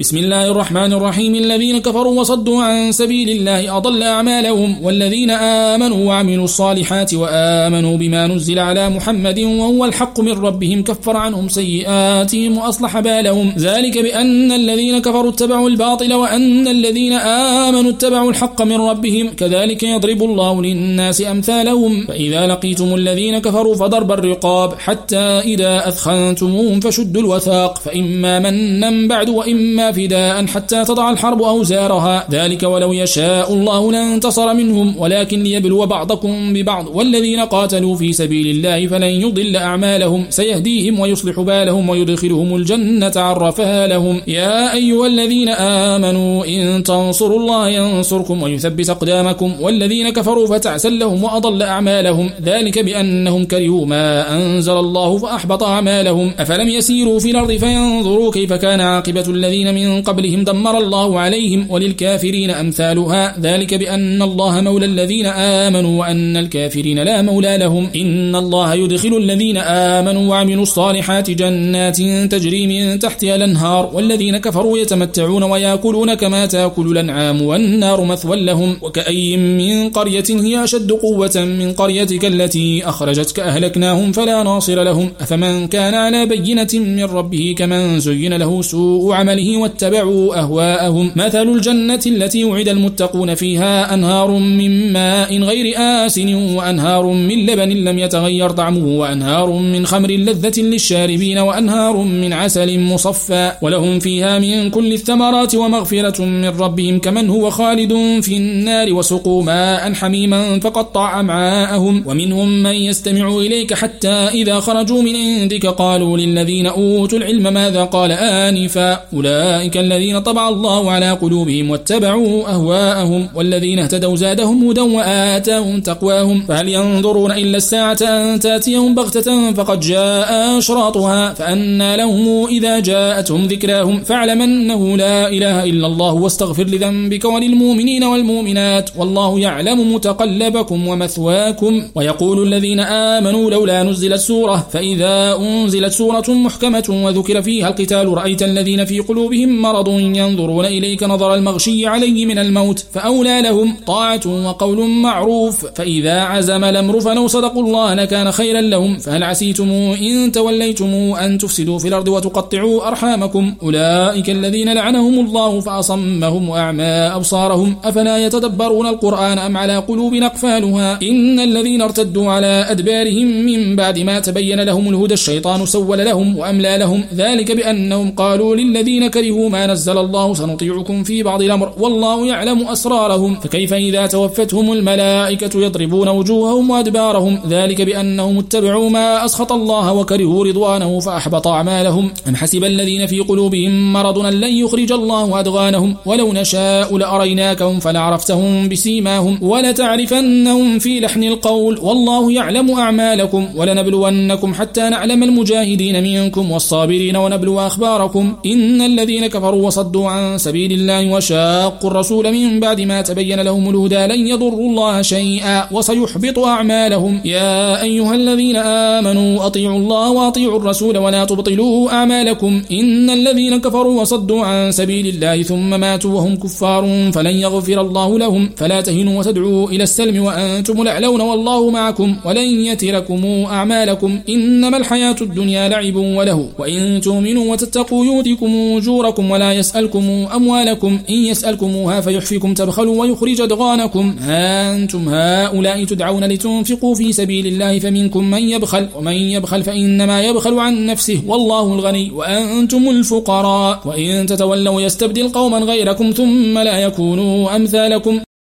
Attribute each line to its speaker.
Speaker 1: بسم الله الرحمن الرحيم الذين كفروا وصدوا عن سبيل الله أضل أعمالهم والذين آمنوا وعملوا الصالحات وآمنوا بما نزل على محمد وهو الحق من ربهم كفر عنهم سيئاتهم وأصلح بالهم ذلك بأن الذين كفروا اتبعوا الباطل وأن الذين آمنوا اتبعوا الحق من ربهم كذلك يضرب الله للناس أمثالهم فإذا لقيتم الذين كفروا فضرب الرقاب حتى إذا أثخنتموهم فشدوا الوثاق فإما منا بعد وإما فداء حتى تضع الحرب أوزارها ذلك ولو يشاء الله لانتصر منهم ولكن ليبلو بعضكم ببعض والذين قاتلوا في سبيل الله فلن يضل أعمالهم سيهديهم ويصلح بالهم ويدخلهم الجنة عرفها لهم يا أيها الذين آمنوا إن تنصروا الله ينصركم ويثبت أقدامكم والذين كفروا فتعسل لهم وأضل أعمالهم ذلك بأنهم كرهوا ما أنزل الله فأحبط أعمالهم أفلم يسيروا في الأرض فينظروا كيف كان عاقبة الذين من من قبلهم دمر الله عليهم وللكافرين أمثالها ذلك بأن الله مولى الذين آمنوا وأن الكافرين لا مولى لهم إن الله يدخل الذين آمنوا وعملوا الصالحات جنات تجري من تحتها الأنهار والذين كفروا يتمتعون ويأكلون كما تأكل الأنعام والنار مثوى لهم وكأي من قرية هي أشد قوة من قريتك التي أخرجتك أهلكناهم فلا ناصر لهم أفمن كان على بينة من ربه كمن زين له سوء عمله واتبعوا أهواءهم مثل الجنة التي وعد المتقون فيها أنهار من ماء غير آسن وأنهار من لبن لم يتغير طعمه وأنهار من خمر لذة للشاربين وأنهار من عسل مصفى ولهم فيها من كل الثمرات ومغفرة من ربهم كمن هو خالد في النار وسقوا ماء حميما فقطع أمعاءهم ومنهم من يستمع إليك حتى إذا خرجوا من عندك قالوا للذين أوتوا العلم ماذا قال آنفا أولئك أولئك الذين طبع الله على قلوبهم واتبعوا أهواءهم والذين اهتدوا زادهم هدى وآتاهم تقواهم فهل ينظرون إلا الساعة أن تاتيهم بغتة فقد جاء أشراطها فأنا لهم إذا جاءتهم ذكراهم فاعلم أنه لا إله إلا الله واستغفر لذنبك وللمؤمنين والمؤمنات والله يعلم متقلبكم ومثواكم ويقول الذين آمنوا لولا نزلت سورة فإذا أنزلت سورة محكمة وذكر فيها القتال رأيت الذين في قلوبهم قلوبهم مرض ينظرون إليك نظر المغشي عليه من الموت فأولى لهم طاعة وقول معروف فإذا عزم الأمر فلو صدقوا الله لكان خيرا لهم فهل عسيتم إن توليتم أن تفسدوا في الأرض وتقطعوا أرحامكم أولئك الذين لعنهم الله فأصمهم وأعمى أبصارهم أفلا يتدبرون القرآن أم على قلوب أقفالها إن الذين ارتدوا على أدبارهم من بعد ما تبين لهم الهدى الشيطان سول لهم وأملى لهم ذلك بأنهم قالوا للذين كرهوا كرهوا ما نزل الله سنطيعكم في بعض الأمر والله يعلم أسرارهم فكيف إذا توفتهم الملائكة يضربون وجوههم وأدبارهم ذلك بأنهم اتبعوا ما أسخط الله وكرهوا رضوانه فأحبط أعمالهم أم حسب الذين في قلوبهم مرض أن لن يخرج الله أدغانهم ولو نشاء لأريناكهم فلعرفتهم بسيماهم ولتعرفنهم في لحن القول والله يعلم أعمالكم ولنبلونكم حتى نعلم المجاهدين منكم والصابرين ونبلو أخباركم إن الذين الذين كفروا وصدوا عن سبيل الله وشاقوا الرسول من بعد ما تبين لهم الهدى لن يضروا الله شيئا وسيحبط أعمالهم يا أيها الذين آمنوا أطيعوا الله وأطيعوا الرسول ولا تبطلوا أعمالكم إن الذين كفروا وصدوا عن سبيل الله ثم ماتوا وهم كفار فلن يغفر الله لهم فلا تهنوا وتدعوا إلى السلم وأنتم الأعلون والله معكم ولن يتركم أعمالكم إنما الحياة الدنيا لعب وله وإن تؤمنوا وتتقوا يؤتكم أجورا أموالكم ولا يسألكم أموالكم إن يسألكموها فيحفيكم تبخلوا ويخرج دغانكم أنتم هؤلاء تدعون لتنفقوا في سبيل الله فمنكم من يبخل ومن يبخل فإنما يبخل عن نفسه والله الغني وأنتم الفقراء وإن تتولوا يستبدل قوما غيركم ثم لا يكونوا أمثالكم